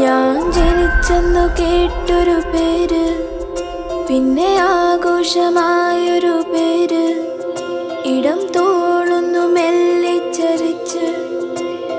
ഞാൻ ജനിച്ചെന്നു കേട്ടൊരു പേര് പിന്നെ ആഘോഷമായൊരു പേര് ഇടം തോ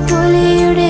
they